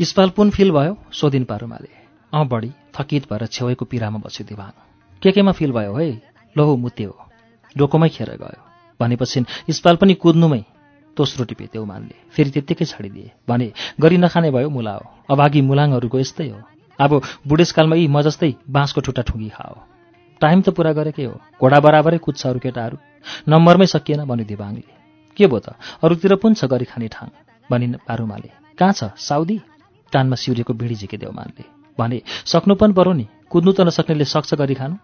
Speaker 1: इस्पाल पुन फिल भयो? सोधिन पारुमाले अँ बढी थकित भएर छेउको पिरामा बस्यो दिवाङ के केमा फिल भयो है? लोहो मुत्यो। डोकोमै खेर गयो। भनेपछि इस्पाल पनि कुद्नुमै तोस्रो टिपे देउमानले फेरि त्यत्तिकै छाडिदिए। भने गरी नखाने भयो मुला हो। अभागी मुलाङहरूको यस्तै हो। अब बुढेसकालमा यी म जस्तै बाँसको ठुटा ठुङ्गी खाओ टाइम त पुरा गरेकै हो। घोडा बराबरै कुद्छ अरू केटाहरू। नम्बरमै सकिएन भन्यो दिवाङले के भयो त? अरूतिर पनि छ गरी खाने ठाङ भनिन् पारुमाले कहाँ छ साउदी? कानमा सिउरेको बिडी झिके देवमानले भने सक्नु पनि पर्यो नि। कुद्नु त नसक्नेले सक्छ गरी खानु।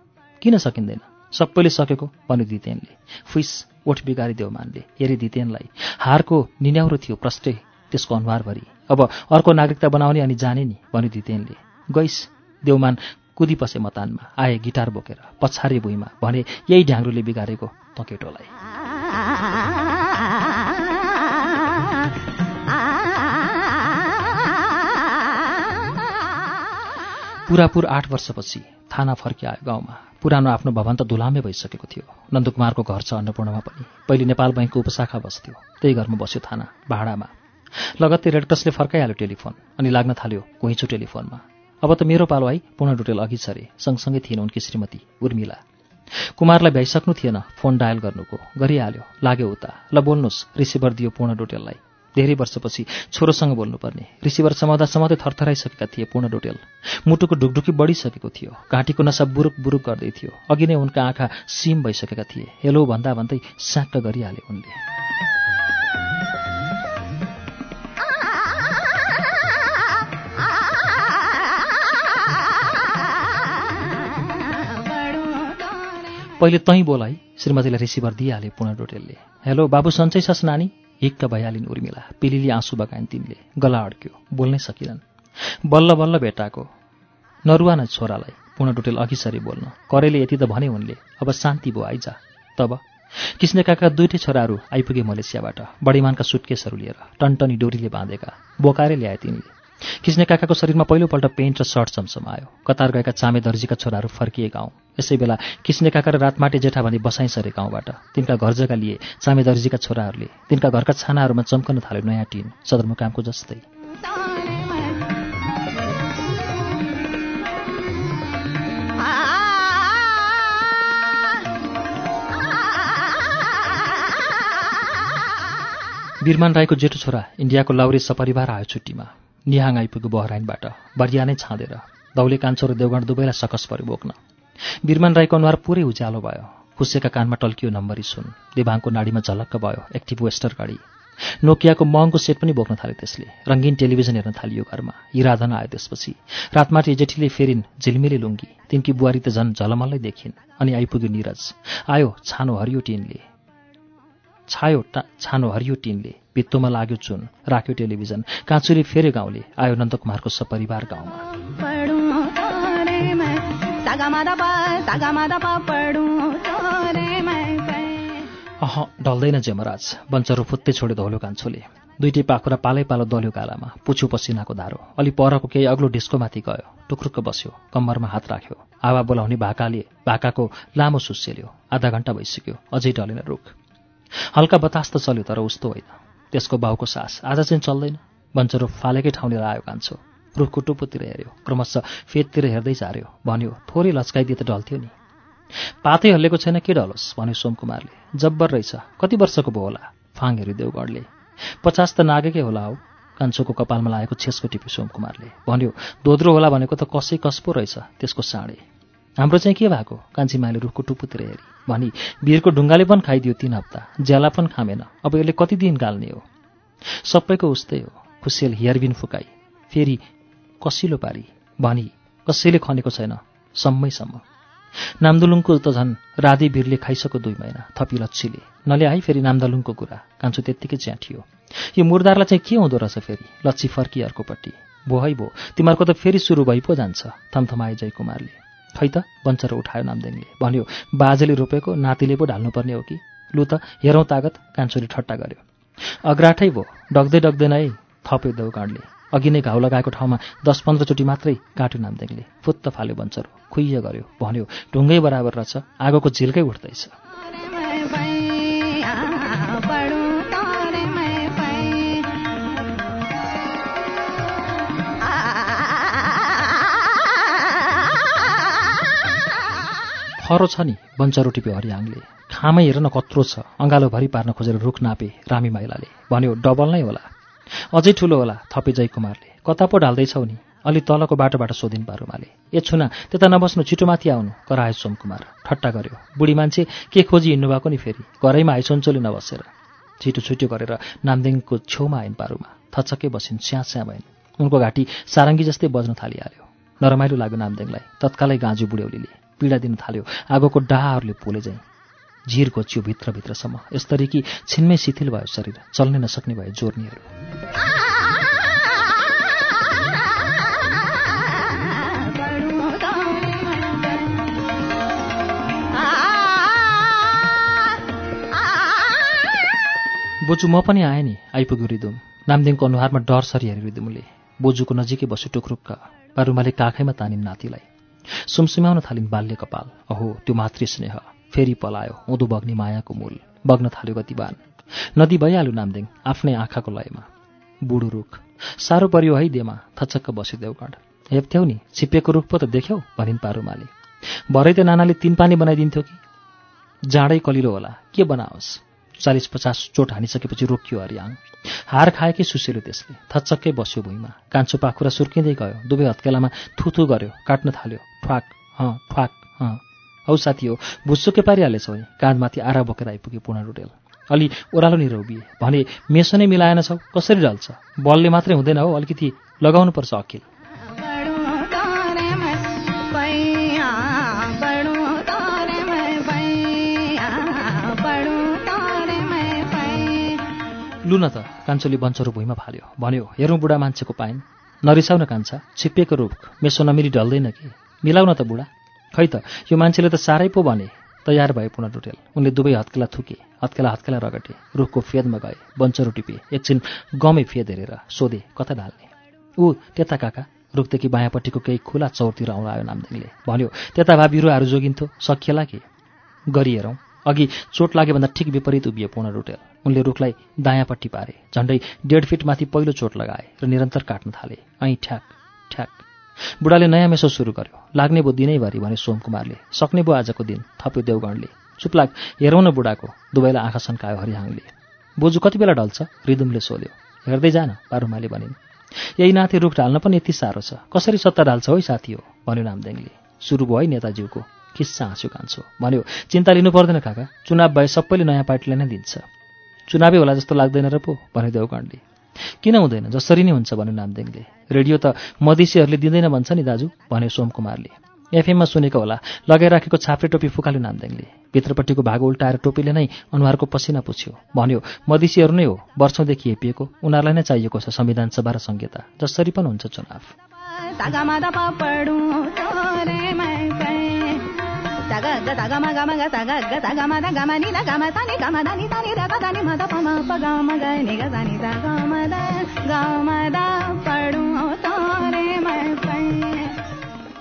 Speaker 1: किन सकिँदैन? सबैले सकेको भन्यो दितेनले। फुइस ओठ बिगारी देवमानले हेरे दितेनलाई। हारको निन्याउरो थियो प्रष्टै त्यसको अनुहारभरि। अब अर्को नागरिकता बनाउने अनि जाने नि भन्यो दितेनले। गइस देवमान कुदिपसे मतानमा आए गिटार बोकेर पछारे भुइँमा भने यही ढ्याङ्ग्रोले बिगारेको तँ केटोलाई पुरापुर आठ वर्षपछि थाना फर्किआयो गाउँमा। पुरानो आफ्नो भवन त धुलामे भइसकेको थियो। नन्दकुमारको घर छ अन्नपूर्णमा पनि। पहिले नेपाल बैङ्कको उपशाखा बस्थ्यो। त्यही घरमा बस्यो थाना भाडामा। लगत्तै रेडक्रसले फर्काइहाल्यो टेलिफोन अनि लाग्न थाल्यो घुइँचो टेलिफोनमा। अब त मेरो पालो है पूर्ण डुटेल अघि छरे सँगसँगै थिएन उनकी श्रीमती उर्मिला। कुमारलाई भ्याइसक्नु थिएन फोन डायल गर्नुको। गरिहाल्यो। लाग्यो उता। ल बोल्नुहोस् रिसिभर दियो पूर्ण डोटेललाई। धेरै वर्षपछि छोरोसँग बोल्नुपर्ने। रिसिभर समाउँदा समाउँदै थरथराइसकेका थिए पूर्ण डोटेल। मुटुको ढुकढुकी बढिसकेको थियो। घाँटीको नसा बुरुक बुरुक गर्दै थियो। अघि नै उनका आँखा सिम भइसकेका थिए। हेलो भन्दा भन्दै स्याक्क गरिहाले उनले। पहिले तैँ बोल है। श्रीमतीलाई रिसिभर दिइहाले पूर्ण डोटेलले। हेलो बाबु सन्चै छस् नानी? हिक्क भइहालिन् उर्मिला पिलिली आँसु बगाइन् तिनले गला अड्क्यो। बोल्नै सकिनन्। बल्ल बल्ल भेटाएको नरुवा न छोरालाई पूर्ण डोटेल अघि सरी बोल्न। करेले यति त भने उनले अब शान्ति भयो आइजा। तब? किस्ने काका दुइटै छोराहरू आइपुगे मलेसियाबाट। बडीमानका सुटकेसहरू लिएर टनटनी डोरीले बाँधेका। बोकाएर ल्याए तिनले किस्ने काकाको शरीरमा पहिलोपल्ट पेन्ट र सर्ट चम्चमायो। कतार गएका चामे दर्जीका छोराहरू फर्किए गाउँ। यसै बेला किस्ने काका र रातमाटे जेठा भनी बसाइ सरे गाउँबाट। तिनका घर जग्गा लिए चामेदर्जीका छोराहरूले। तिनका घरका छानाहरूमा चम्कन थाल्यो नयाँ टिन सदरमुकामको जस्तै। बिरमान राईको जेठो छोरा इन्डियाको लाउरे सपरिवार आयो छुट्टीमा। निहाङ आइपुग्यो बहराइनबाट। बरिया नै छाँदेर। दौले कान्छो र देवगण दुवैलाई सकस पऱ्यो बोक्न। बिरमान राईको अनुहार पुरै उज्यालो भयो। खुसेका कानमा टल्कियो नम्बरी सुन। देवाङको नाडीमा झलक्क भयो एक्टिभ वेस्टर गाडी। नोकियाको महँगो सेट पनि बोक्न थाल्यो त्यसले। रङ्गीन टेलिभिजन हेर्न थालियो घरमा। हिराधन आयो त्यसपछि। रातमाटी जेठीले फेरिन् झिलमिली लुङ्गी। तिनकी बुहारी त झन् झलमल्लै देखिन्। अनि आइपुग्यो निरज। आयो छानो हरियो टिनले। छायो छानो हरियो टिनले। भित्तोमा लाग्यो चुन। राख्यो टेलिभिजन। काँचुले फेरि गाउँले। आयो नन्दकुमारको सपरिवार गाउँमा। अह ढल्दैन जेमराज बन्चरो फुत्तै छोड्यो धौलो कान्छोले। दुइटै पाखुरा पालै पालो दल्यो गालामा पुछु पसिनाको धारो। अलि परको केही अग्लो डिस्कोमाथि गयो टुक्रुक्क बस्यो कम्मरमा हात राख्यो। हावा बोलाउने भाकाले भाकाको लामो सुस्सेल्यो आधा घन्टा भइसक्यो अझै ढलेन रुख। हल्का बतास त चल्यो तर उस्तो होइन। त्यसको बाउको सास आज चाहिँ चल्दैन। बन्चरो फालेकै ठाउँ लिएर आयो कान्छो। रुखको टुप्पोतिर हेऱ्यो। क्रमशः फेदतिर हेर्दै झार्यो भन्यो थोरै लच्काइदिए त ढल्थ्यो नि। पातै हल्लेको छैन के डलोस् भन्यो सोमकुमारले। जब्बर रहेछ। कति वर्षको भयो होला? फाङ हेऱ्यो देवगढले पचास त नागेकै होला हौ। कान्छोको कपालमा लागेको छेसको टिप्यो सोमकुमारले। भन्यो दोद्रो होला भनेको त कसै कसपो रहेछ त्यसको साँडे। हाम्रो चाहिँ के भएको? कान्छीमाले रुखको टुप्पोतिर हेरी। भनी वीरको ढुङ्गाले पनि खाइदियो तिन हप्ता। ज्याला पनि खामेन। अब यसले कति दिन गाल्ने हो? सबैको उस्तै हो। खुसेल हियरबिन फुकाई। फेरि कसिलो पारी? भनी कसैले खनेको छैन? सम्मैसम्म। नामदुलुङको त झन् राधे वीरले खाइसक्यो दुई महिना थपी लच्छीले नल्याइ फेरि नामदलुङको कुरा। कान्छो त्यत्तिकै च्याठियो यो मुर्दारलाई चाहिँ के हुँदो रहेछ फेरि? लच्छी फर्की अर्कोपट्टि। भो है भो तिमीहरूको त फेरि सुरु भइ पो जान्छ थमथमाए जयकुमारले। खै त बन्चर उठायो नामदेङले भन्यो बाजेले रोपेको नातिले पो ढाल्नुपर्ने हो कि? लु त हेरौँ तागत कान्छोले ठट्टा गर्यो। अग्राठै भो डग्दै डग्दैन है थप्यो देउकाँडले। अघि नै घाउ लगाएको ठाउँमा दस पन्ध्रचोटि मात्रै काट्यो नामदेङले फुत्त फाल्यो बन्चरो खुइय गर्यो भन्यो ढुङ्गै बराबर रहेछ आगोको झिल्कै उठ्दैछ। खरो छ नि बन्चरो टिप्यो हरियाङले। खामै हेर न कत्रो छ अँगालो भरि पार्न खोजेर रुख नापे रामी माइलाले। भन्यो डबल नै होला। अझै ठुलो होला थपे जयकुमारले। कता पो ढाल्दैछौ नि? अलि तलको बाटोबाट सोधिन् पारुमाले ए छुना त्यता नबस्नु छिटो माथि आउनु करायो सोमकुमार। ठट्टा गर्यो। बुढी मान्छे के खोजी हिँड्नु भएको नि फेरि? घरैमा आइसोन्चोले नबसेर। छिटो छिटो गरेर नामदेङको छेउमा आइन् पारुमा। थचक्कै बसिन् स्या स्या भइन्। उनको घाँटी सारङ्गी जस्तै बज्न थालिहाल्यो। नरमाइलो लाग्यो नामदेङलाई तत्कालै गाँजु बुढ्यौलीले पीडा दिन थाल्यो। आगोको डाहाहरूले पोले चाहिँ झिर घोचियो भित्रभित्रसम्म। यसरी कि छिनमै शिथिल भयो शरीर। चल्नै नसक्ने भयो जोर्नीहरू। बोजू म पनि आएँ नि। आइपुग्यो रिदुम। नामदिङको अनुहारमा डर सरी हेऱ्यो रिदुमले बोजूको नजिकै बस्यो टुक्रुक्क। पारुमाले काखैमा तानिन् नातिलाई। सुमसुम्याउन थालिन् बाल्य कपाल अहो त्यो मातृ स्नेह। फेरि पलायो उँधो बग्ने मायाको मूल। बग्न थाल्यो गतिवान नदी भइहाल्यो नामदिङ आफ्नै आँखाको लयमा। बुढो रुख। साह्रो पर्यो है देमा थचक्क बस्यो देवगढ। हेप्थ्यौ नि छिप्पिएको रुख पो त देख्यौ भनिन् पारुमाले भरै त नानाले तिन पानी बनाइदिन्थ्यो कि? जाँडै कलिलो होला के बनाओस्? चालिस पचास चोट हानिसकेपछि रोकियो हरियाङ। हार खाएकै सुसेल्यो त्यसले? थचक्कै बस्यो भुइँमा। कान्छो पाखुरा सुर्किँदै गयो। दुवै हत्केलामा थुथु गर्यो काट्न थाल्यो। ठ्वाक हँ ठ्वाक हँ। हौ साथी हो भुसुकै पारिहालेछौ नि काँधमाथि आरा बोकेर आइपुगे पूर्ण रुटेल अलि ओह्रालो नि रोबिए भने मेसो नै मिलाएनछौ कसरी ढल्छ बलले मात्रै हुँदैन हो अलिकति लगाउनुपर्छ
Speaker 3: पै
Speaker 1: लु न त कान्छोले बन्चरो भुइँमा फाल्यो भन्यो हेरौँ बुढा मान्छेको पाइन्। नरिसाउ न कान्छा छिप्पिएको रुख मेसो नमिली ढल्दैन कि? मिलाउ न त बुढा। खै त? यो मान्छेले त साह्रै पो भने। तयार भए पुनः टुटेल। उनले दुवै हत्केला थुके। हत्केला हत्केला रगटे। रुखको फेदमा गए। बन्चरो टिपे। एकछिन गमै फेद हेरेर सोधे कता ढाल्ने? ऊ त्यता काका। रुखदेखि बायाँपट्टिको केही खुला चौरतिर आउन आयो नामदिङले भन्यो त्यता भए बिरुवाहरू जोगिन्थ्यो। सकिएला के? गरी हेरौँ। अघि चोट लागे भन्दा ठिक विपरीत उभिए पूर्ण रुटेल उनले रुखलाई दायाँपट्टि पारे। झन्डै डेढ फिट माथि पहिलो चोट लगाए र निरन्तर काट्न थाले। ऐ ठ्याक ठ्याक। बुढाले नयाँ मेसो सुरु गर्यो। लाग्ने बो दिनैभरि भने सोमकुमारले। सक्ने बो आजको दिन थप्यो देवगणले। चुप लाग हेरौँ न बुढाको। दुवैलाई आँखा सन्कायो हरिहाङले। बोजू कति बेला ढल्छ? रिदुमले सोल्यो हेर्दै जान पारुमाले भनिन्। यही नाथे रुख ढाल्न पनि यति साह्रो छ। कसरी सत्ता ढाल्छ है साथी हो? भन्यो नामदेङले सुरु भयो है नेताज्यूको खिस्सा हाँसु कान्छो। भन्यो चिन्ता लिनु पर्दैन काका। चुनाव भए सबैले नयाँ पार्टीलाई नै दिन्छ। चुनावै होला जस्तो लाग्दैन र पो भन्यो देवकाण्डले किन हुँदैन? जसरी नै हुन्छ भन्यो नामदेङले रेडियो त मधेसीहरूले दिँदैन भन्छ नि दाजु भन्यो सोमकुमारले एफएममा सुनेको होला। लगाइराखेको छाप्रे टोपी फुकाल्यो नामदेङले भित्रपट्टिको भाग उल्टाएर टोपीले नै अनुहारको पसिना पुछ्यो। भन्यो मधेसीहरू नै हो वर्षौँदेखि हेपिएको उनीहरूलाई नै चाहिएको छ संविधान सभा र संहिता। जसरी पनि हुन्छ चुनाव।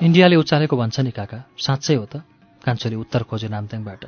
Speaker 1: इन्डियाले उचालेको भन्छ नि काका साँच्चै हो त। कान्छोले उत्तर खोज्यो नाम्देङबाट।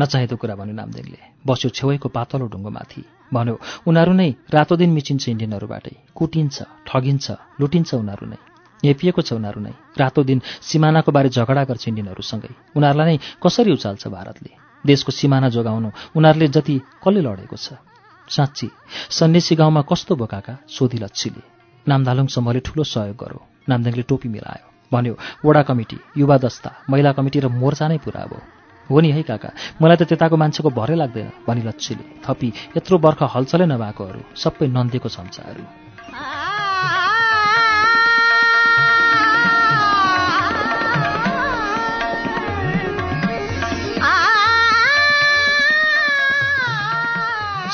Speaker 1: नचाहेको कुरा भन्यो नाम्देङले। बस्यो छेउको पातलो ढुङ्गोमाथि। भन्यो उनीहरू नै रातो दिन मिचिन्छ इन्डियनहरूबाटै। कुटिन्छ ठगिन्छ लुटिन्छ उनीहरू नै। हेपिएको छ उनीहरू नै। रातो दिन सिमानाको बारे झगडा गर्छ इन्डियनहरूसँगै। उनीहरूलाई नै कसरी उचाल्छ भारतले? देशको सिमाना जोगाउनु उनीहरूले जति कसले लडेको छ? साँच्ची सन्यासी गाउँमा कस्तो बोकाका सोधी लच्छीले। नामधालुङ समूहले ठुलो सहयोग गर्यो। नामदेङले टोपी मिलायो। भन्यो वडा कमिटी युवा दस्ता महिला कमिटी र मोर्चा नै पुरा भयो। हो नि है काका मलाई त त्यताको मान्छेको भरै लाग्दैन भनी लच्छीले। थपी यत्रो बर्ख हलचलै नभएकोहरू सबै नन्देको चम्चाहरू।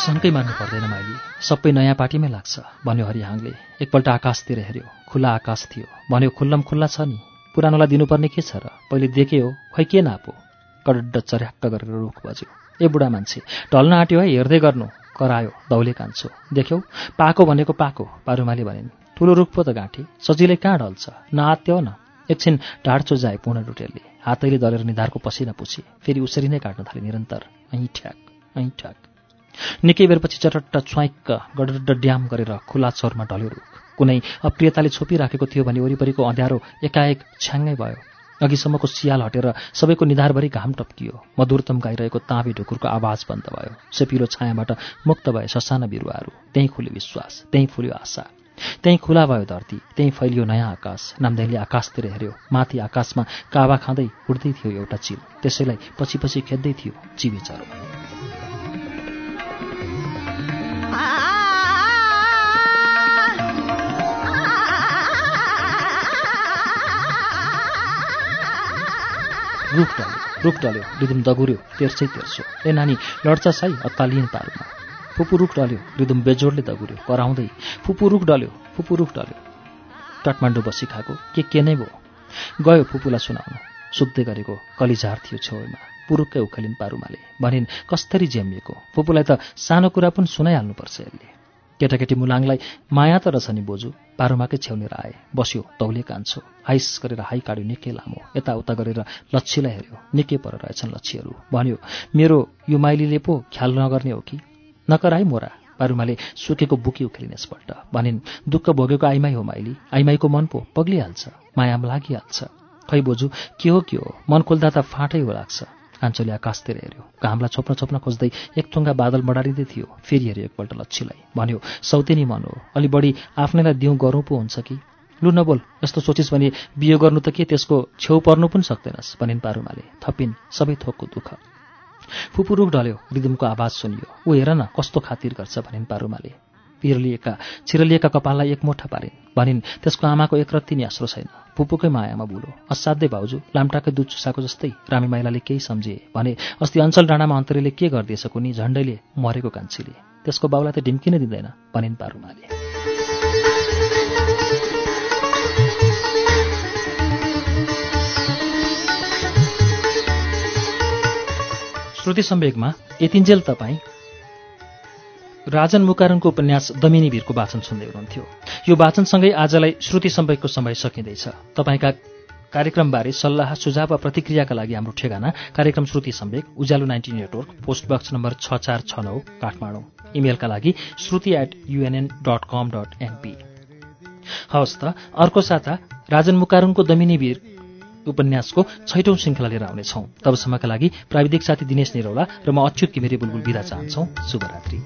Speaker 1: शङ्कै मान्नु पर्दैन माइली। सबै नयाँ पार्टीमै लाग्छ भन्यो हरिहाङले एकपल्ट आकाशतिर हेऱ्यो। खुल्ला आकाश थियो। भन्यो खुल्लम खुल्ला छ नि। पुरानोलाई दिनुपर्ने के छ र? पहिले देखे हो। खै के नापो? कडड्ड चर्याक्क गरेर रुख बज्यो। ए बुढा मान्छे ढल्न आँट्यो है हेर्दै गर्नु। करायो दौले कान्छो। देख्यौ पाको भनेको पाको पारुमाले भनिन्। ठुलो रुख पो त गाँठे। सजिलै कहाँ ढल्छ? नआत्यो न। एकछिन ढाड जाए पूर्ण डुटेलले। हातैले दलेर निधारको पसिना पुछे। फेरि उसरी नै काट्न थाले निरन्तर। ऐँ ठ्याक ऐँ ठ्याक। निकै बेरपछि चटट्ट छ्वाइक्क गडड्ड ड्याम गरेर खुला चौरमा ढल्यो रुख। कुनै अप्रियताले छोपिराखेको थियो भने वरिपरिको अँध्यारो एकाएक छ्याङ्गै भयो। अघिसम्मको सियाल हटेर सबैको निधारभरि घाम टप्कियो। मधुरतम गाइरहेको ताँबे ढुकुरको आवाज बन्द भयो। सेपिलो छायाबाट मुक्त भए ससाना बिरुवाहरू। त्यहीँ खुल्यो विश्वास त्यहीँ फुल्यो आशा। त्यहीँ खुला भयो धरती त्यहीँ फैलियो नयाँ आकाश। नामदेनले आकाशतिर हेऱ्यो। माथि आकाशमा कावा खाँदै उड्दै थियो एउटा चिल। त्यसैलाई पछि पछि खेद्दै थियो चिबे रुख डल्यो। रुख डल्यो रिदुम दगुर्यो तेर्सै तेर्सो। ए नानी लड्छ साई अत्तालिएन पारुमा। फुपू रुख डल्यो रिदुम बेजोडले दगुर्यो कराउँदै। फुपू रुख डल्यो फुपू रुख डल्यो। काठमाडौँ बसी खाएको के के नै भयो? गयो फुपूलाई सुनाउनु। सुक्दै गरेको कलिझार थियो छेउमा पुरुक्कै उखेलिन् पारुमाले। भनिन् कस्तरी जेमिएको फुपूलाई त सानो कुरा पनि सुनाइहाल्नुपर्छ यसले। केटाकेटी मुलाङलाई माया त रहेछ नि बोजू पारुमाकै छेउनेर आए बस्यो तौले कान्छो हाइस गरेर हाई काड्यो निकै लामो यताउता गरेर लच्छीलाई हेऱ्यो निकै पर रहेछन् लच्छीहरू भन्यो मेरो यो माइलीले पो ख्याल नगर्ने हो कि? नकराई मोरा पारुमाले सुकेको बुकी उखेलिन् यसपल्ट भनिन् दुःख भोगेको आइमाई हो माइली आइमाईको मन पो पग्लिहाल्छ मायामा लागिहाल्छ। खै बोजू के हो के हो? मन खोल्दा त फाँटै हो लाग्छ। कान्छोले आकाशतिर हेऱ्यो। घामलाई छोप्न छोप्न खोज्दै एक थुङ्गा बादल बढारिँदै थियो। फेरि हेऱ्यो एकपल्ट लच्छीलाई। भन्यो सौतेनी मन हो। अलि बढी आफ्नैलाई दिउँ गरौँ पो हुन्छ कि? लु नबोल यस्तो सोचिस् भने बिहे गर्नु त के त्यसको छेउ पर्नु पनि सक्दैनस् भनिन् पारुमाले। थपिन् सबै थोकको दुःख। फुपू रुख ढल्यो रिदुमको आवाज सुनियो। ऊ हेर न कस्तो खातिर गर्छ भनिन् पारुमाले। पिरलिएका छिरलिएका कपाललाई एक मुठा पारिन् भनिन् त्यसको आमाको एकरत्ती नि आश्रो छैन। फुपूकै मायामा बुलो। असाध्यै भाउजू लाम्टाकै दुध चुसाको जस्तै रामी माइलाले केही सम्झिए। भने अस्ति अञ्चल डाँडामा अन्तरीले के गरिदिएछ कुनी? झण्डैले मरेको कान्छीले। त्यसको बाउलाई त ढिम्किन दिँदैन भनिन् पारुमाले श्रुति सम्वेकमा यतिन्जेल तपाईँ राजन मुकारणको उपन्यास दमिनी भिरको वाचन सुन्दै हुनुहुन्थ्यो। यो वाचनसँगै आजलाई श्रुति सम्वेकको समय सकिँदैछ। तपाईँका कार्यक्रमबारे सल्लाह सुझाव वा प्रतिक्रियाका लागि हाम्रो ठेगाना कार्यक्रम Shruti Sambeg Ujyaalo ninety network post box number छ चार छ नौ काठमाडौँ। इमेलका लागि Shruti at U N N dot com dot N P हवस् त अर्को साता राजन मुकारुङको दमिनी वीर उपन्यासको छैटौं श्रृङ्खला लिएर आउनेछौँ। तबसम्मका लागि प्राविधिक साथी दिनेश निरौला र म अच्युत किमिरे बुलबुल बिदा चाहन्छौ। शुभरात्री।